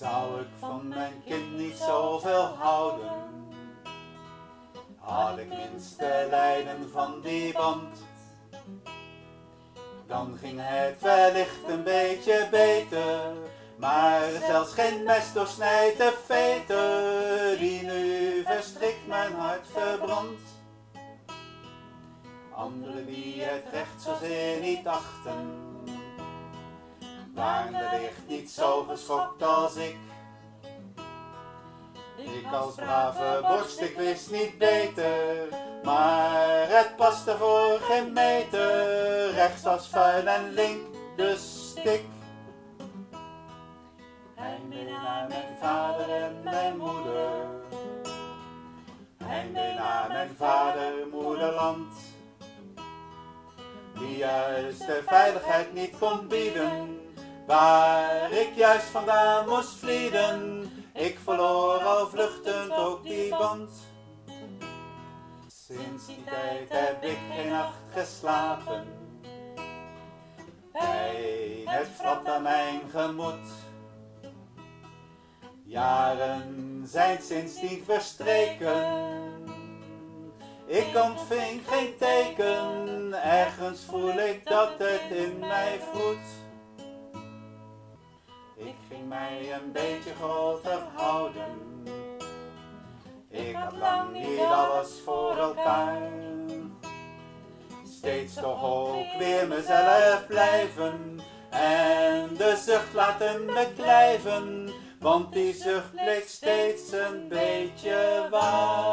Zou ik van mijn kind niet zoveel houden? Had ik minste lijden van die band, dan ging het wellicht een beetje beter. Maar zelfs geen mes doorsnijdt de veten, die nu verstrikt mijn hart verbrandt. Anderen die het recht zozeer niet achten, waren wellicht niet zo geschokt als ik. Ik als brave borst, ik wist niet beter, maar het paste voor geen meter. Rechts als vuil en link de stik. Heimwee naar mijn vader en mijn moeder. Heimwee naar mijn vader, moederland. Die juist de veiligheid niet kon bieden, waar ik juist vandaan moest vlieden. Ik verloor al vluchtend ook die band. Sinds die tijd heb ik geen nacht geslapen. Pijn, het vlat aan mijn gemoed. Jaren zijn sindsdien verstreken. Ik ontving geen teken, ergens voel ik dat het in mij voedt. Mij een beetje groter houden. Ik had lang niet alles voor elkaar. Steeds toch ook weer mezelf blijven. En de zucht laten me blijven. Want die zucht bleek steeds een beetje waar.